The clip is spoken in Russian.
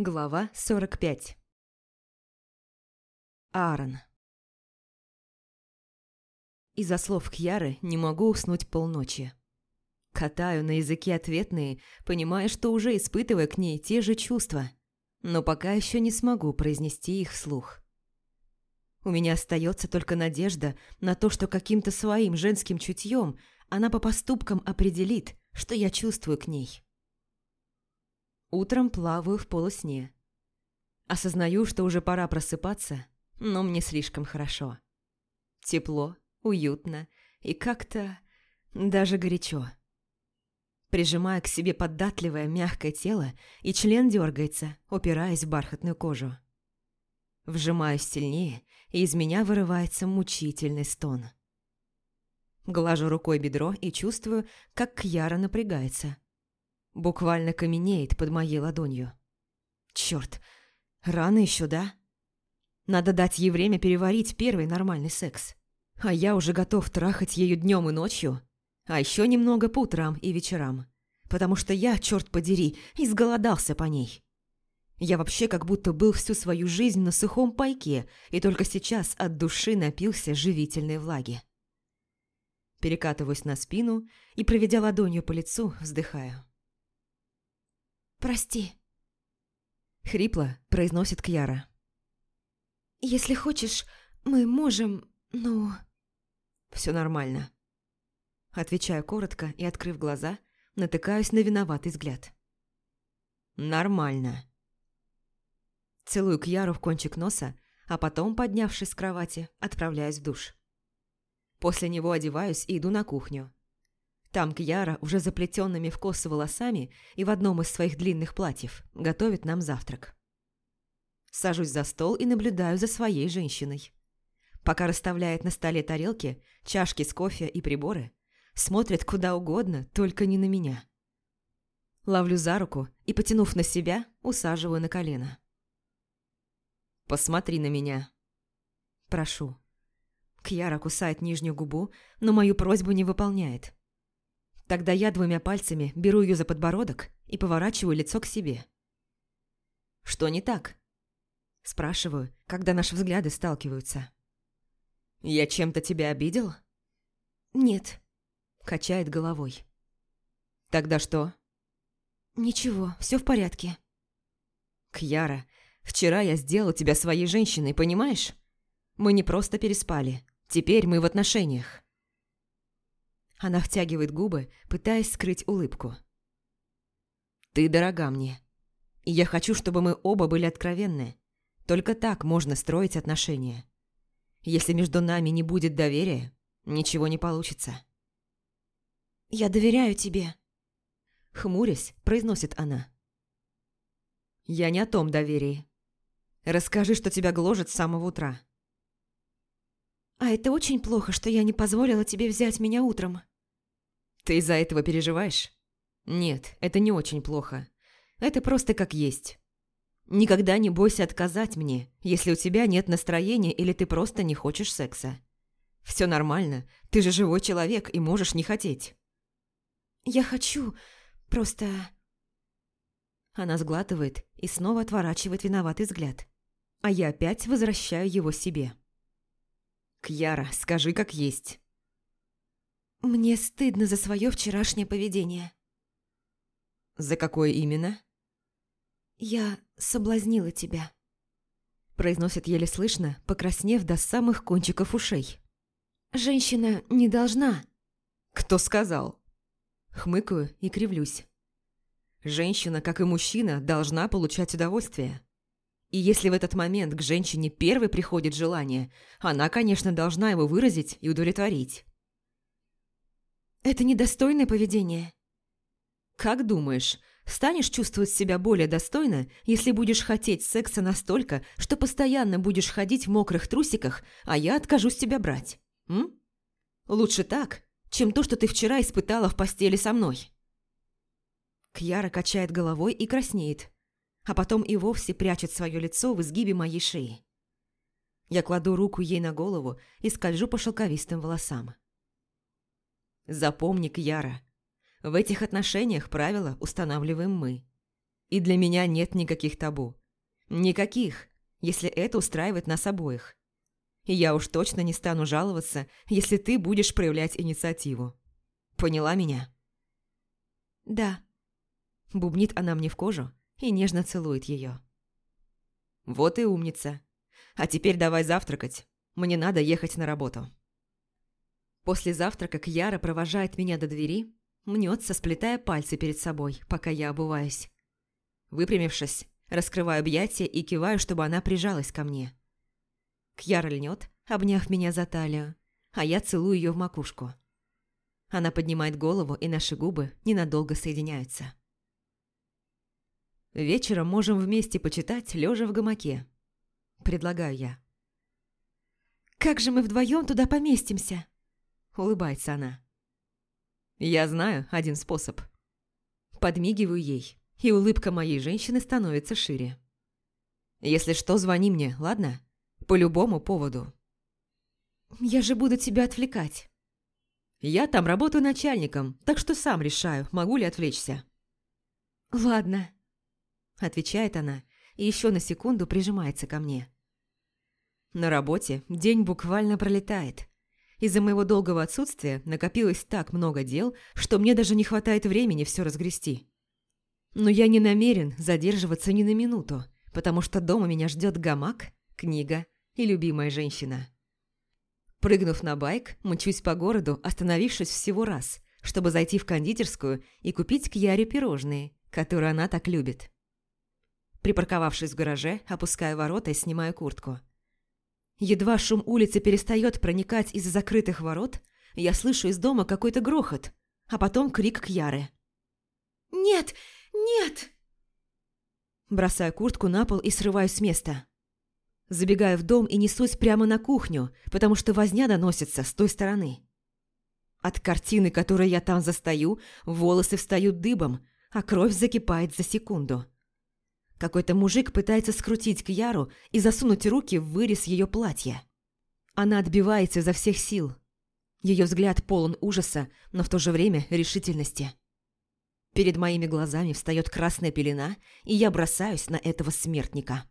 Глава 45 Аарон Из-за слов Кьяры не могу уснуть полночи. Катаю на языке ответные, понимая, что уже испытываю к ней те же чувства, но пока еще не смогу произнести их вслух. У меня остается только надежда на то, что каким-то своим женским чутьем она по поступкам определит, что я чувствую к ней. Утром плаваю в полусне. Осознаю, что уже пора просыпаться, но мне слишком хорошо. Тепло, уютно и как-то даже горячо. Прижимая к себе податливое мягкое тело, и член дергается, упираясь в бархатную кожу. Вжимаюсь сильнее, и из меня вырывается мучительный стон. Глажу рукой бедро и чувствую, как Кьяра напрягается – буквально каменеет под моей ладонью. Черт, рано еще, да? Надо дать ей время переварить первый нормальный секс. А я уже готов трахать ею днем и ночью, а еще немного по утрам и вечерам. Потому что я, черт подери, изголодался по ней. Я вообще как будто был всю свою жизнь на сухом пайке и только сейчас от души напился живительной влаги. Перекатываюсь на спину и, проведя ладонью по лицу, вздыхаю. «Прости», — хрипло произносит Кьяра. «Если хочешь, мы можем, ну...» «Все нормально». Отвечаю коротко и, открыв глаза, натыкаюсь на виноватый взгляд. «Нормально». Целую Кьяру в кончик носа, а потом, поднявшись с кровати, отправляюсь в душ. После него одеваюсь и иду на кухню. Там Кьяра, уже заплетенными в косы волосами и в одном из своих длинных платьев, готовит нам завтрак. Сажусь за стол и наблюдаю за своей женщиной. Пока расставляет на столе тарелки, чашки с кофе и приборы, смотрит куда угодно, только не на меня. Ловлю за руку и, потянув на себя, усаживаю на колено. «Посмотри на меня». Прошу. Кьяра кусает нижнюю губу, но мою просьбу не выполняет. Тогда я двумя пальцами беру ее за подбородок и поворачиваю лицо к себе. «Что не так?» Спрашиваю, когда наши взгляды сталкиваются. «Я чем-то тебя обидел?» «Нет», — качает головой. «Тогда что?» «Ничего, все в порядке». «Кьяра, вчера я сделал тебя своей женщиной, понимаешь? Мы не просто переспали. Теперь мы в отношениях». Она втягивает губы, пытаясь скрыть улыбку. «Ты дорога мне. И я хочу, чтобы мы оба были откровенны. Только так можно строить отношения. Если между нами не будет доверия, ничего не получится». «Я доверяю тебе», — хмурясь, произносит она. «Я не о том доверии. Расскажи, что тебя гложет с самого утра». «А это очень плохо, что я не позволила тебе взять меня утром». «Ты из-за этого переживаешь?» «Нет, это не очень плохо. Это просто как есть. Никогда не бойся отказать мне, если у тебя нет настроения или ты просто не хочешь секса. Все нормально, ты же живой человек и можешь не хотеть». «Я хочу, просто...» Она сглатывает и снова отворачивает виноватый взгляд. А я опять возвращаю его себе. «Кьяра, скажи как есть». «Мне стыдно за свое вчерашнее поведение». «За какое именно?» «Я соблазнила тебя», – произносит еле слышно, покраснев до самых кончиков ушей. «Женщина не должна». «Кто сказал?» Хмыкаю и кривлюсь. Женщина, как и мужчина, должна получать удовольствие. И если в этот момент к женщине первой приходит желание, она, конечно, должна его выразить и удовлетворить. Это недостойное поведение. Как думаешь, станешь чувствовать себя более достойно, если будешь хотеть секса настолько, что постоянно будешь ходить в мокрых трусиках, а я откажусь тебя брать? М? Лучше так, чем то, что ты вчера испытала в постели со мной. Кьяра качает головой и краснеет, а потом и вовсе прячет свое лицо в изгибе моей шеи. Я кладу руку ей на голову и скольжу по шелковистым волосам. Запомни, Кьяра, в этих отношениях правила устанавливаем мы. И для меня нет никаких табу. Никаких, если это устраивает нас обоих. И я уж точно не стану жаловаться, если ты будешь проявлять инициативу. Поняла меня? Да. Бубнит она мне в кожу и нежно целует ее. Вот и умница. А теперь давай завтракать. Мне надо ехать на работу. После завтрака Кьяра провожает меня до двери, мнется, сплетая пальцы перед собой, пока я обуваюсь. Выпрямившись, раскрываю объятия и киваю, чтобы она прижалась ко мне. Кьяра льнет, обняв меня за талию, а я целую ее в макушку. Она поднимает голову, и наши губы ненадолго соединяются. Вечером можем вместе почитать, лежа в гамаке. Предлагаю я. «Как же мы вдвоем туда поместимся?» Улыбается она. «Я знаю один способ». Подмигиваю ей, и улыбка моей женщины становится шире. «Если что, звони мне, ладно? По любому поводу». «Я же буду тебя отвлекать». «Я там работаю начальником, так что сам решаю, могу ли отвлечься». «Ладно», – отвечает она и еще на секунду прижимается ко мне. На работе день буквально пролетает. Из-за моего долгого отсутствия накопилось так много дел, что мне даже не хватает времени все разгрести. Но я не намерен задерживаться ни на минуту, потому что дома меня ждет гамак, книга и любимая женщина. Прыгнув на байк, мчусь по городу, остановившись всего раз, чтобы зайти в кондитерскую и купить Кьяре пирожные, которые она так любит. Припарковавшись в гараже, опускаю ворота и снимаю куртку. Едва шум улицы перестает проникать из закрытых ворот, я слышу из дома какой-то грохот, а потом крик Кьяры. «Нет! Нет!» Бросаю куртку на пол и срываюсь с места. Забегаю в дом и несусь прямо на кухню, потому что возня доносится с той стороны. От картины, которую я там застаю, волосы встают дыбом, а кровь закипает за секунду. Какой-то мужик пытается скрутить Кьяру и засунуть руки в вырез ее платья. Она отбивается изо всех сил. Ее взгляд полон ужаса, но в то же время решительности. Перед моими глазами встает красная пелена, и я бросаюсь на этого смертника.